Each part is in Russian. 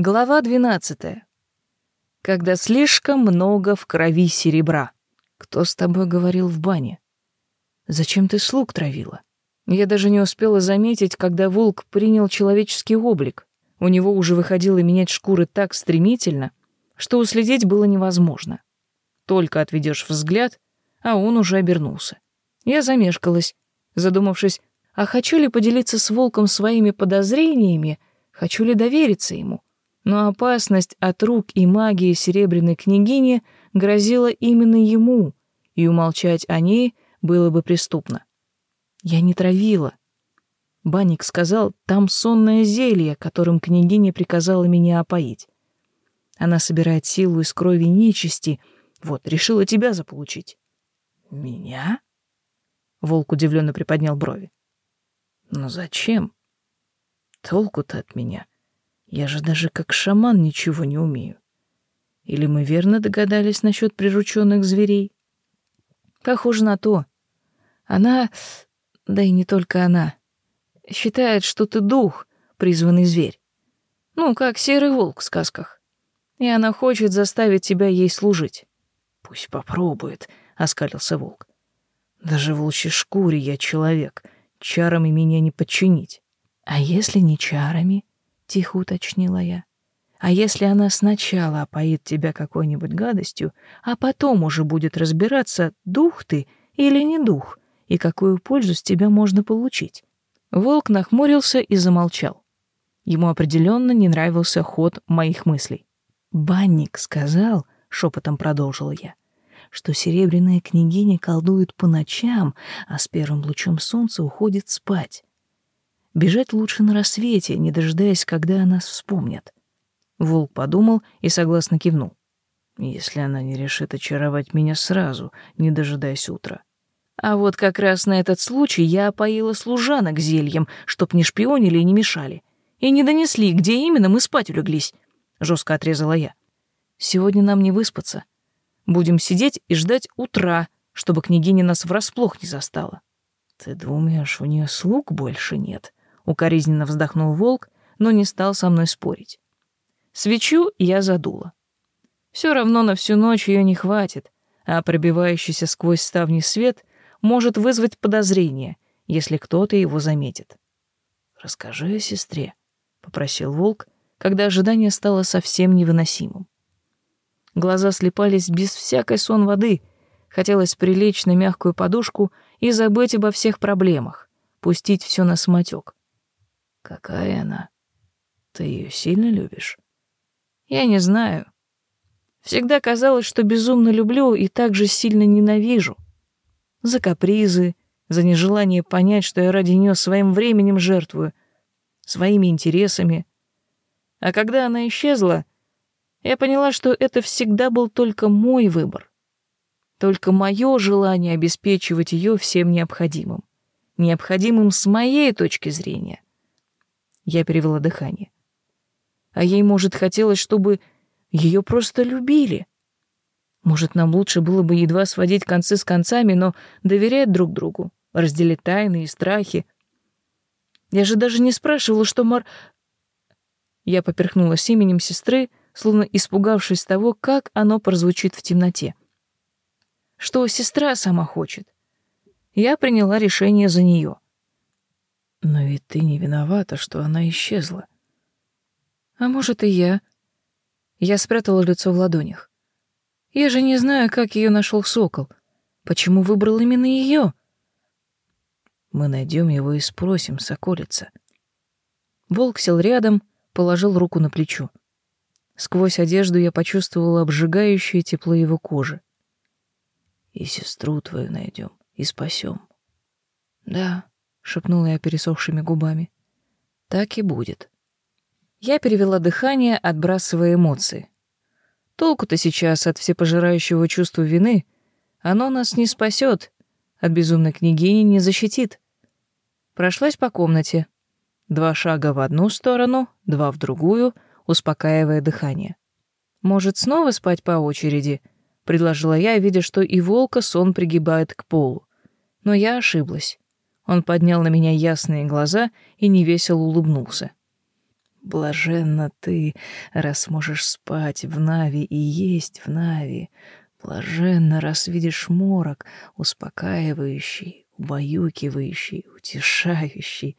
Глава 12. Когда слишком много в крови серебра. Кто с тобой говорил в бане? Зачем ты слуг травила? Я даже не успела заметить, когда волк принял человеческий облик. У него уже выходило менять шкуры так стремительно, что уследить было невозможно. Только отведешь взгляд, а он уже обернулся. Я замешкалась, задумавшись, а хочу ли поделиться с волком своими подозрениями, хочу ли довериться ему но опасность от рук и магии серебряной княгини грозила именно ему, и умолчать о ней было бы преступно. Я не травила. Банник сказал, там сонное зелье, которым княгиня приказала меня опоить. Она собирает силу из крови нечисти, вот, решила тебя заполучить. Меня? Волк удивленно приподнял брови. Но зачем? Толку-то от меня — я же даже как шаман ничего не умею. Или мы верно догадались насчет прирученных зверей? Похоже на то. Она, да и не только она, считает, что ты дух, призванный зверь. Ну, как серый волк в сказках. И она хочет заставить тебя ей служить. Пусть попробует, оскалился волк. Даже в волчьей шкуре я человек, чарами меня не подчинить. А если не чарами? Тихо уточнила я. А если она сначала опоит тебя какой-нибудь гадостью, а потом уже будет разбираться, дух ты или не дух, и какую пользу с тебя можно получить? Волк нахмурился и замолчал. Ему определенно не нравился ход моих мыслей. Банник сказал, шепотом продолжила я, что серебряная княгиня колдует по ночам, а с первым лучом солнца уходит спать. Бежать лучше на рассвете, не дожидаясь, когда о нас вспомнят. Волк подумал и согласно кивнул. Если она не решит очаровать меня сразу, не дожидаясь утра. А вот как раз на этот случай я опоила служанок зельем, чтоб не шпионили и не мешали. И не донесли, где именно мы спать улеглись. Жестко отрезала я. Сегодня нам не выспаться. Будем сидеть и ждать утра, чтобы княгиня нас врасплох не застала. Ты думаешь, у нее слуг больше нет? Укоризненно вздохнул волк, но не стал со мной спорить. Свечу я задула. Все равно на всю ночь ее не хватит, а пробивающийся сквозь ставни свет может вызвать подозрение, если кто-то его заметит. «Расскажи о сестре», — попросил волк, когда ожидание стало совсем невыносимым. Глаза слепались без всякой сон воды, хотелось прилечь на мягкую подушку и забыть обо всех проблемах, пустить все на самотек. Какая она? Ты ее сильно любишь? Я не знаю. Всегда казалось, что безумно люблю и так же сильно ненавижу. За капризы, за нежелание понять, что я ради нее своим временем жертвую, своими интересами. А когда она исчезла, я поняла, что это всегда был только мой выбор. Только мое желание обеспечивать ее всем необходимым. Необходимым с моей точки зрения. Я перевела дыхание. А ей, может, хотелось, чтобы ее просто любили. Может, нам лучше было бы едва сводить концы с концами, но доверять друг другу, разделить тайны и страхи. Я же даже не спрашивала, что Мар... Я поперхнулась именем сестры, словно испугавшись того, как оно прозвучит в темноте. Что сестра сама хочет. Я приняла решение за нее. Но ведь ты не виновата, что она исчезла. А может, и я. Я спрятала лицо в ладонях. Я же не знаю, как ее нашел сокол. Почему выбрал именно ее? Мы найдем его и спросим, соколица. Волк сел рядом, положил руку на плечо. Сквозь одежду я почувствовала обжигающее тепло его кожи. И сестру твою найдем, и спасем. Да, шепнула я пересохшими губами. Так и будет. Я перевела дыхание, отбрасывая эмоции. Толку-то сейчас от всепожирающего чувства вины. Оно нас не спасет, от безумной княгини не защитит. Прошлась по комнате. Два шага в одну сторону, два в другую, успокаивая дыхание. «Может, снова спать по очереди?» — предложила я, видя, что и волка сон пригибает к полу. Но я ошиблась. Он поднял на меня ясные глаза и невесело улыбнулся. Блаженна ты, раз можешь спать в Нави и есть в Нави. Блаженно, раз видишь морок, успокаивающий, убаюкивающий, утешающий.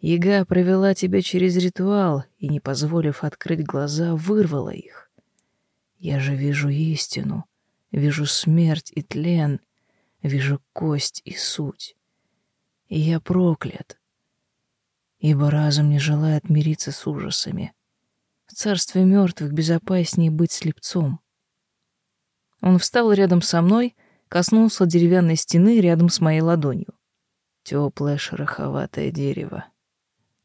Яга провела тебя через ритуал и, не позволив открыть глаза, вырвала их. Я же вижу истину, вижу смерть и тлен, вижу кость и суть. И я проклят, ибо разум не желает мириться с ужасами. В царстве мертвых безопаснее быть слепцом. Он встал рядом со мной, коснулся деревянной стены рядом с моей ладонью. Теплое шероховатое дерево.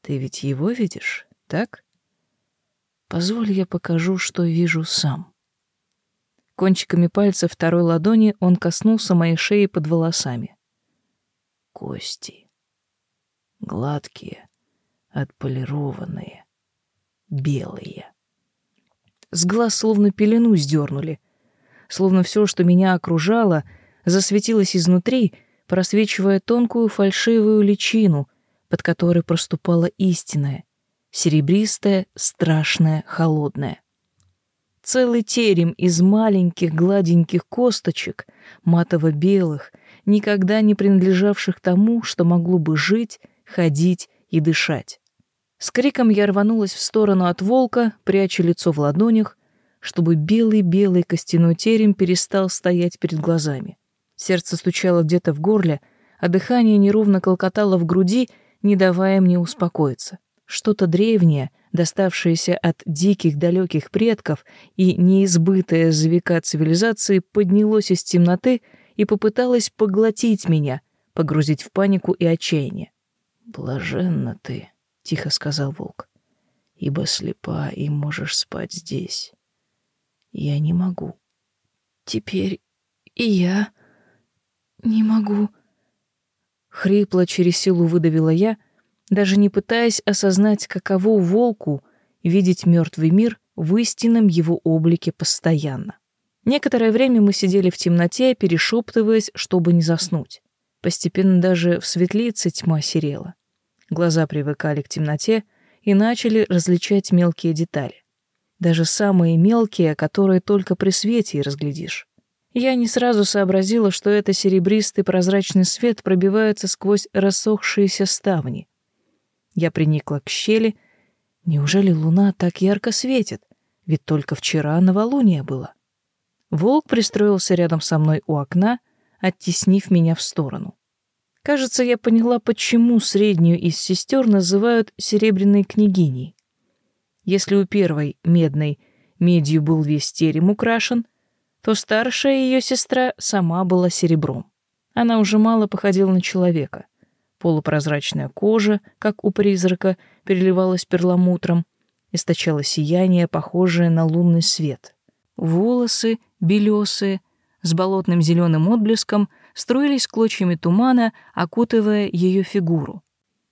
Ты ведь его видишь, так? Позволь я покажу, что вижу сам. Кончиками пальцев второй ладони он коснулся моей шеи под волосами. Кости. Гладкие, отполированные, белые. С глаз словно пелену сдернули, словно все, что меня окружало, засветилось изнутри, просвечивая тонкую фальшивую личину, под которой проступала истинная, серебристая, страшная, холодная. Целый терем из маленьких гладеньких косточек, матово-белых, никогда не принадлежавших тому, что могло бы жить, ходить и дышать. С криком я рванулась в сторону от волка, пряча лицо в ладонях, чтобы белый-белый костяной терем перестал стоять перед глазами. Сердце стучало где-то в горле, а дыхание неровно колкотало в груди, не давая мне успокоиться. Что-то древнее, доставшееся от диких далеких предков и неизбытое за века цивилизации, поднялось из темноты и попыталось поглотить меня, погрузить в панику и отчаяние. «Блаженна ты», — тихо сказал волк, — «ибо слепа и можешь спать здесь». Я не могу. Теперь и я не могу. Хрипло через силу выдавила я, даже не пытаясь осознать, каково волку видеть мертвый мир в истинном его облике постоянно. Некоторое время мы сидели в темноте, перешептываясь, чтобы не заснуть. Постепенно даже в светлице тьма серела. Глаза привыкали к темноте и начали различать мелкие детали даже самые мелкие, которые только при свете и разглядишь. Я не сразу сообразила, что это серебристый прозрачный свет пробивается сквозь рассохшиеся ставни. Я приникла к щели. Неужели луна так ярко светит? Ведь только вчера новолуние было. Волк пристроился рядом со мной у окна, оттеснив меня в сторону. Кажется, я поняла, почему среднюю из сестер называют серебряной княгиней. Если у первой, медной, медью был весь терем украшен, то старшая ее сестра сама была серебром. Она уже мало походила на человека. Полупрозрачная кожа, как у призрака, переливалась перламутром, источала сияние, похожее на лунный свет. Волосы, белесые, с болотным зеленым отблеском, струились клочьями тумана, окутывая ее фигуру.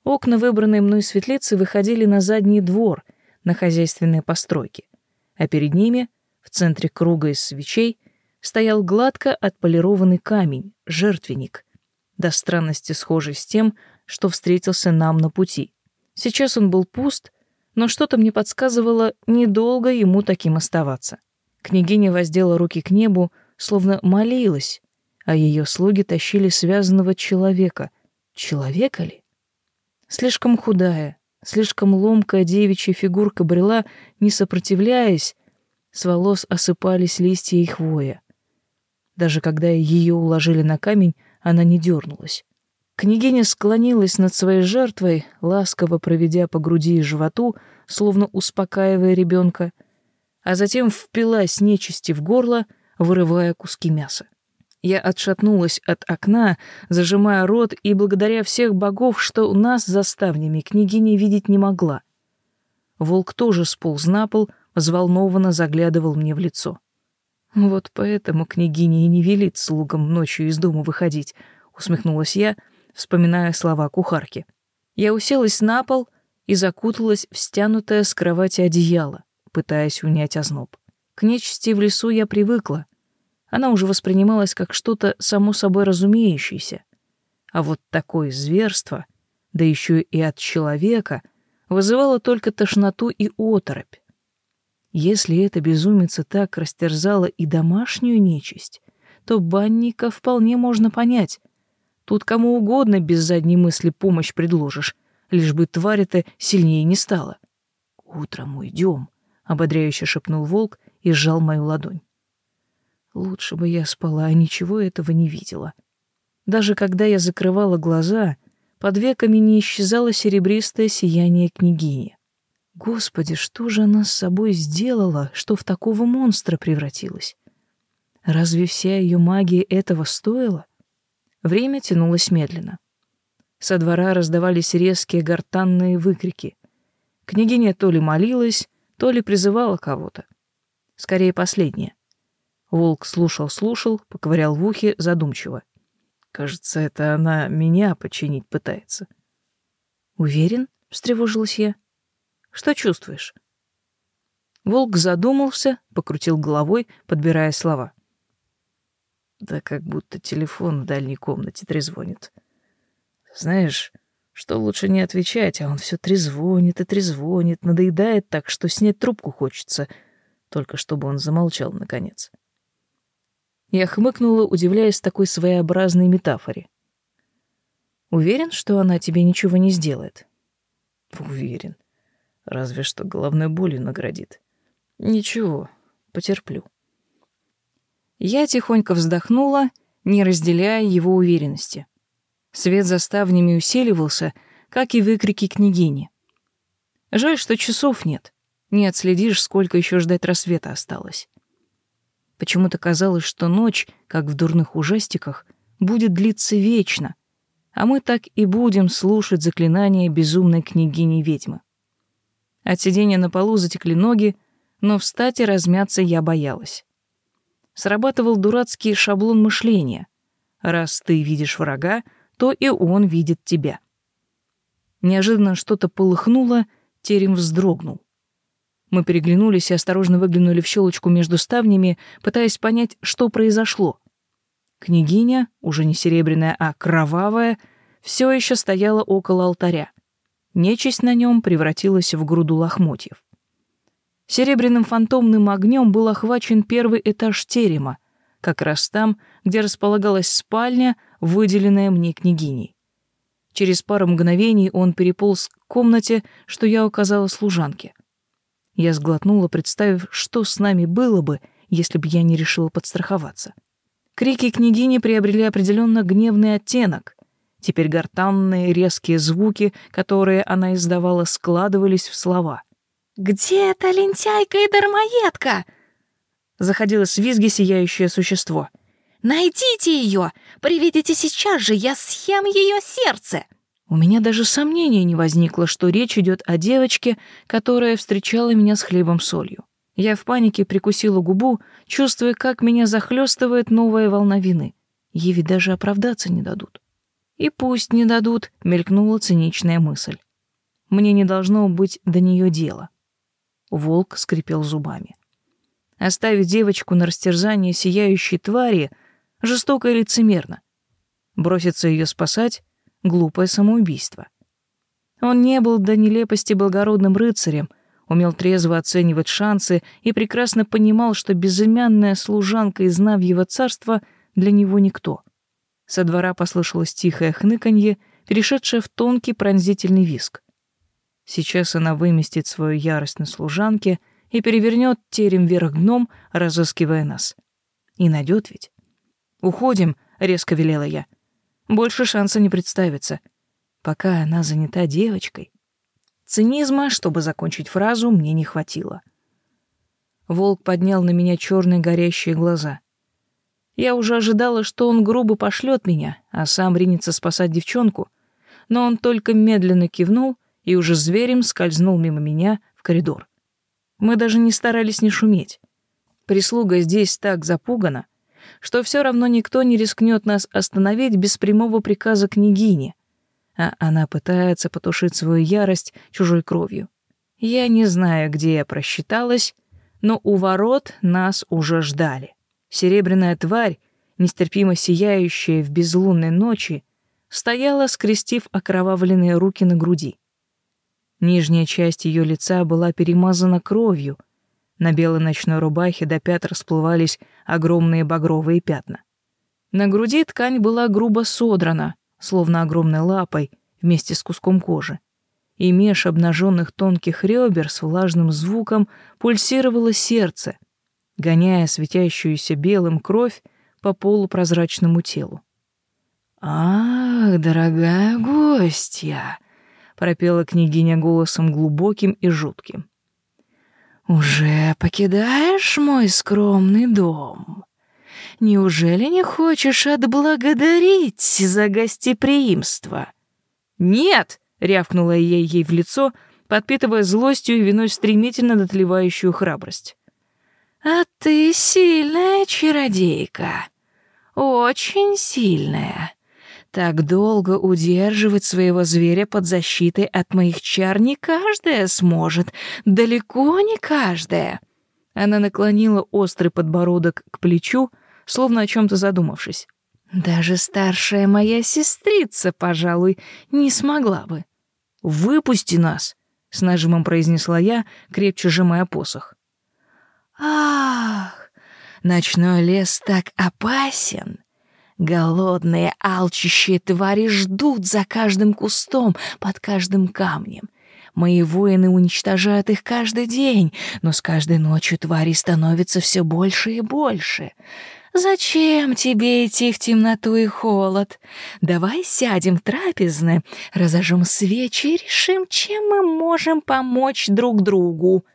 Окна выбранной мной светлицы выходили на задний двор — на хозяйственные постройки, а перед ними, в центре круга из свечей, стоял гладко отполированный камень, жертвенник, до странности схожий с тем, что встретился нам на пути. Сейчас он был пуст, но что-то мне подсказывало недолго ему таким оставаться. Княгиня воздела руки к небу, словно молилась, а ее слуги тащили связанного человека. Человека ли? Слишком худая, Слишком ломкая девичья фигурка брела, не сопротивляясь, с волос осыпались листья и хвоя. Даже когда ее уложили на камень, она не дернулась. Княгиня склонилась над своей жертвой, ласково проведя по груди и животу, словно успокаивая ребенка, а затем впилась нечисти в горло, вырывая куски мяса. Я отшатнулась от окна, зажимая рот, и благодаря всех богов, что у нас за ставнями княгиня видеть не могла. Волк тоже сполз на пол, взволнованно заглядывал мне в лицо. «Вот поэтому княгиня и не велит слугам ночью из дома выходить», — усмехнулась я, вспоминая слова кухарки. Я уселась на пол и закуталась в стянутое с кровати одеяло, пытаясь унять озноб. К нечисти в лесу я привыкла — она уже воспринималась как что-то само собой разумеющееся. А вот такое зверство, да еще и от человека, вызывало только тошноту и оторопь. Если эта безумица так растерзала и домашнюю нечисть, то банника вполне можно понять. Тут кому угодно без задней мысли помощь предложишь, лишь бы тварь эта сильнее не стала. «Утром уйдем», — ободряюще шепнул волк и сжал мою ладонь. Лучше бы я спала, а ничего этого не видела. Даже когда я закрывала глаза, под веками не исчезало серебристое сияние княгини. Господи, что же она с собой сделала, что в такого монстра превратилась? Разве вся ее магия этого стоила? Время тянулось медленно. Со двора раздавались резкие гортанные выкрики. Княгиня то ли молилась, то ли призывала кого-то. Скорее, последнее. Волк слушал-слушал, поковырял в ухе задумчиво. Кажется, это она меня починить пытается. «Уверен?» — встревожилась я. Что чувствуешь?» Волк задумался, покрутил головой, подбирая слова. Да как будто телефон в дальней комнате трезвонит. Знаешь, что лучше не отвечать, а он все трезвонит и трезвонит, надоедает так, что снять трубку хочется, только чтобы он замолчал наконец. Я хмыкнула, удивляясь такой своеобразной метафоре. Уверен, что она тебе ничего не сделает? Уверен. Разве что головной болью наградит. Ничего, потерплю. Я тихонько вздохнула, не разделяя его уверенности. Свет за ставнями усиливался, как и выкрики княгини. Жаль, что часов нет. Не отследишь, сколько еще ждать рассвета осталось. Почему-то казалось, что ночь, как в дурных ужастиках, будет длиться вечно, а мы так и будем слушать заклинания безумной княгини-ведьмы. От сидения на полу затекли ноги, но встать и размяться я боялась. Срабатывал дурацкий шаблон мышления. Раз ты видишь врага, то и он видит тебя. Неожиданно что-то полыхнуло, терем вздрогнул. Мы переглянулись и осторожно выглянули в щелочку между ставнями, пытаясь понять, что произошло. Княгиня, уже не серебряная, а кровавая, все еще стояла около алтаря. Нечисть на нем превратилась в груду лохмотьев. Серебряным фантомным огнем был охвачен первый этаж терема, как раз там, где располагалась спальня, выделенная мне княгиней. Через пару мгновений он переполз к комнате, что я указала служанке. Я сглотнула, представив, что с нами было бы, если бы я не решила подстраховаться. Крики княгини приобрели определенно гневный оттенок. Теперь гортанные резкие звуки, которые она издавала, складывались в слова. «Где эта лентяйка и дармоедка?» Заходило с визги сияющее существо. «Найдите ее! Приведите сейчас же, я съем ее сердце!» У меня даже сомнения не возникло, что речь идет о девочке, которая встречала меня с хлебом-солью. Я в панике прикусила губу, чувствуя, как меня захлестывает новая волна вины. Ей ведь даже оправдаться не дадут. И пусть не дадут, мелькнула циничная мысль. Мне не должно быть до нее дела. Волк скрипел зубами. Оставить девочку на растерзание сияющей твари жестоко и лицемерно. Броситься ее спасать — глупое самоубийство. Он не был до нелепости благородным рыцарем, умел трезво оценивать шансы и прекрасно понимал, что безымянная служанка из Навьего царства для него никто. Со двора послышалось тихое хныканье, перешедшее в тонкий пронзительный виск. Сейчас она выместит свою ярость на служанке и перевернет терем вверх дном, разыскивая нас. И найдет ведь. «Уходим», — резко велела я. «Больше шанса не представится. Пока она занята девочкой». Цинизма, чтобы закончить фразу, мне не хватило. Волк поднял на меня черные горящие глаза. Я уже ожидала, что он грубо пошлет меня, а сам ринется спасать девчонку, но он только медленно кивнул и уже зверем скользнул мимо меня в коридор. Мы даже не старались не шуметь. Прислуга здесь так запугана, что все равно никто не рискнет нас остановить без прямого приказа княгини, а она пытается потушить свою ярость чужой кровью. Я не знаю, где я просчиталась, но у ворот нас уже ждали. Серебряная тварь, нестерпимо сияющая в безлунной ночи, стояла, скрестив окровавленные руки на груди. Нижняя часть ее лица была перемазана кровью. На белой ночной рубахе до пят расплывались огромные багровые пятна. На груди ткань была грубо содрана, словно огромной лапой, вместе с куском кожи. И меж обнаженных тонких ребер с влажным звуком пульсировало сердце, гоняя светящуюся белым кровь по полупрозрачному телу. «Ах, дорогая гостья!» — пропела княгиня голосом глубоким и жутким. «Уже покидаешь мой скромный дом? Неужели не хочешь отблагодарить за гостеприимство?» «Нет!» — рявкнула я ей в лицо, подпитывая злостью и виной стремительно дотлевающую храбрость. «А ты сильная чародейка, очень сильная. Так долго удерживать своего зверя под защитой от моих чар не каждая сможет, далеко не каждая». Она наклонила острый подбородок к плечу, словно о чем то задумавшись. Даже старшая моя сестрица, пожалуй, не смогла бы. «Выпусти нас!» — с нажимом произнесла я, крепче сжимая посох. «Ах, ночной лес так опасен!» Голодные, алчущие твари ждут за каждым кустом, под каждым камнем. Мои воины уничтожают их каждый день, но с каждой ночью твари становится все больше и больше. «Зачем тебе идти в темноту и холод? Давай сядем в трапезны, разожжем свечи и решим, чем мы можем помочь друг другу».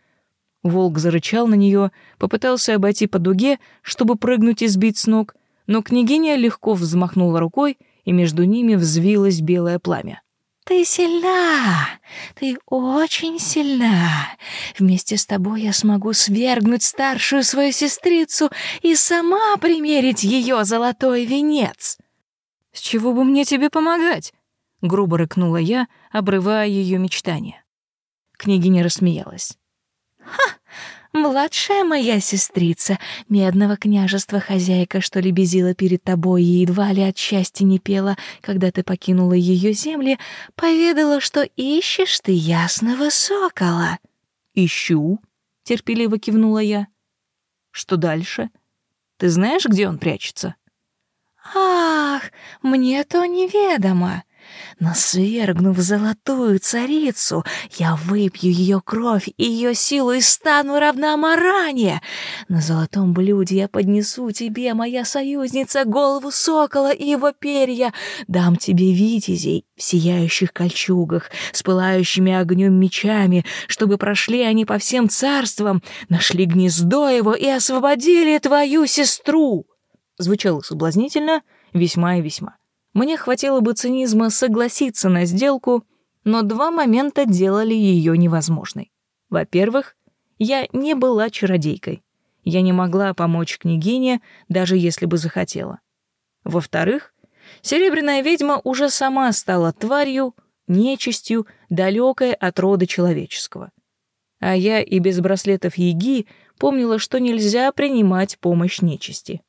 Волк зарычал на нее, попытался обойти по дуге, чтобы прыгнуть и сбить с ног, но княгиня легко взмахнула рукой, и между ними взвилось белое пламя. «Ты сильна! Ты очень сильна! Вместе с тобой я смогу свергнуть старшую свою сестрицу и сама примерить ее золотой венец!» «С чего бы мне тебе помогать?» — грубо рыкнула я, обрывая ее мечтания. Княгиня рассмеялась. «Ха! Младшая моя сестрица, медного княжества хозяйка, что лебезила перед тобой и едва ли от счастья не пела, когда ты покинула ее земли, поведала, что ищешь ты ясного сокола». «Ищу», — терпеливо кивнула я. «Что дальше? Ты знаешь, где он прячется?» «Ах, мне то неведомо. Но свергнув золотую царицу, я выпью ее кровь и ее силу и стану равна Маране. На золотом блюде я поднесу тебе, моя союзница, голову сокола и его перья. Дам тебе витязей в сияющих кольчугах, с пылающими огнем мечами, чтобы прошли они по всем царствам, нашли гнездо его и освободили твою сестру». Звучало соблазнительно, весьма и весьма. Мне хватило бы цинизма согласиться на сделку, но два момента делали ее невозможной. Во-первых, я не была чародейкой. Я не могла помочь княгине, даже если бы захотела. Во-вторых, серебряная ведьма уже сама стала тварью, нечистью, далекой от рода человеческого. А я и без браслетов Еги помнила, что нельзя принимать помощь нечисти.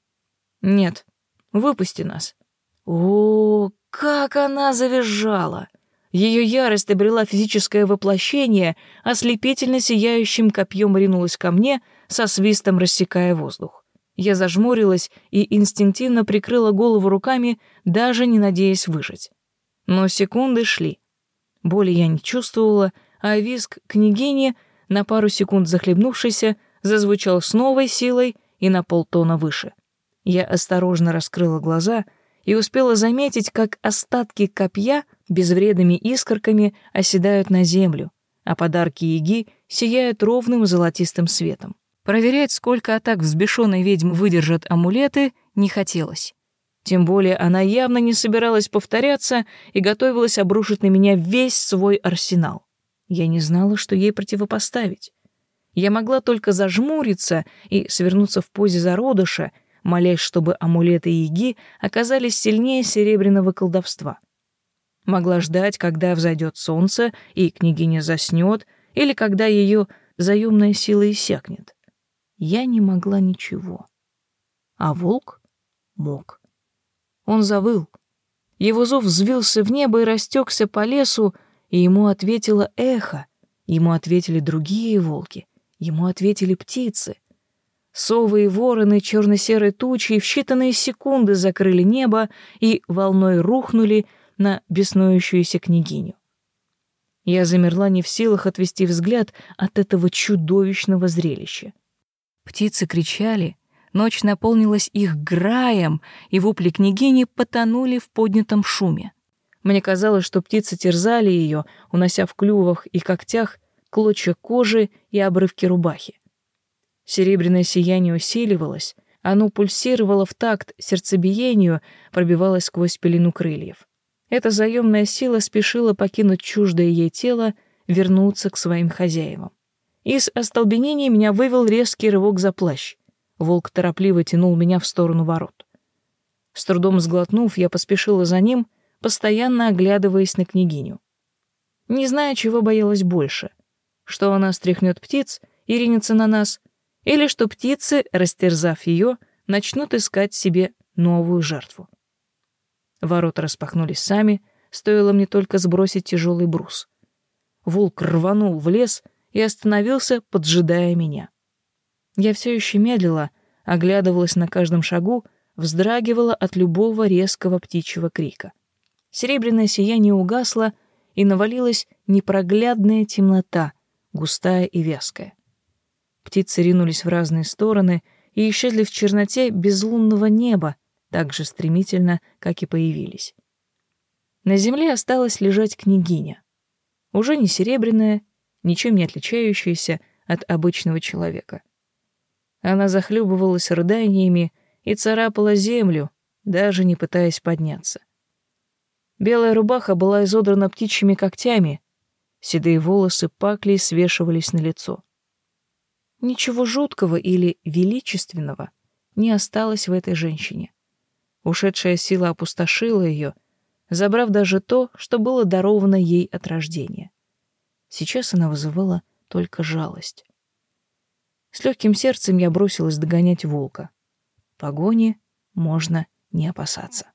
Нет, выпусти нас. О, как она завизжала! Ее ярость обрела физическое воплощение, ослепительно сияющим копьем ринулась ко мне, со свистом рассекая воздух. Я зажмурилась и инстинктивно прикрыла голову руками, даже не надеясь выжить. Но секунды шли. Боли я не чувствовала, а визг княгини, на пару секунд захлебнувшийся, зазвучал с новой силой и на полтона выше. Я осторожно раскрыла глаза — и успела заметить, как остатки копья безвредными искорками оседают на землю, а подарки Яги сияют ровным золотистым светом. Проверять, сколько атак взбешенной ведьм выдержат амулеты, не хотелось. Тем более она явно не собиралась повторяться и готовилась обрушить на меня весь свой арсенал. Я не знала, что ей противопоставить. Я могла только зажмуриться и свернуться в позе зародыша, молясь, чтобы амулеты Яги оказались сильнее серебряного колдовства. Могла ждать, когда взойдет солнце и княгиня заснет, или когда ее заемная сила иссякнет. Я не могла ничего. А волк мог. Он завыл. Его зов взвился в небо и растекся по лесу, и ему ответило эхо, ему ответили другие волки, ему ответили птицы. Совы и вороны черно-серой тучей в считанные секунды закрыли небо и волной рухнули на беснующуюся княгиню. Я замерла не в силах отвести взгляд от этого чудовищного зрелища. Птицы кричали, ночь наполнилась их граем, и вопли княгини потонули в поднятом шуме. Мне казалось, что птицы терзали ее, унося в клювах и когтях клочья кожи и обрывки рубахи. Серебряное сияние усиливалось, оно пульсировало в такт сердцебиению, пробивалось сквозь пелену крыльев. Эта заемная сила спешила покинуть чуждое ей тело, вернуться к своим хозяевам. Из остолбенения меня вывел резкий рывок за плащ. Волк торопливо тянул меня в сторону ворот. С трудом сглотнув, я поспешила за ним, постоянно оглядываясь на княгиню. Не зная, чего боялась больше. Что она стряхнет птиц и ринется на нас, или что птицы, растерзав ее, начнут искать себе новую жертву. Ворота распахнулись сами, стоило мне только сбросить тяжелый брус. Волк рванул в лес и остановился, поджидая меня. Я все еще медлила, оглядывалась на каждом шагу, вздрагивала от любого резкого птичьего крика. Серебряное сияние угасло, и навалилась непроглядная темнота, густая и вязкая. Птицы ринулись в разные стороны и исчезли в черноте безлунного неба, так же стремительно, как и появились. На земле осталась лежать княгиня, уже не серебряная, ничем не отличающаяся от обычного человека. Она захлебывалась рыданиями и царапала землю, даже не пытаясь подняться. Белая рубаха была изодрана птичьими когтями, седые волосы пакли свешивались на лицо. Ничего жуткого или величественного не осталось в этой женщине. Ушедшая сила опустошила ее, забрав даже то, что было даровано ей от рождения. Сейчас она вызывала только жалость. С легким сердцем я бросилась догонять волка. Погони можно не опасаться.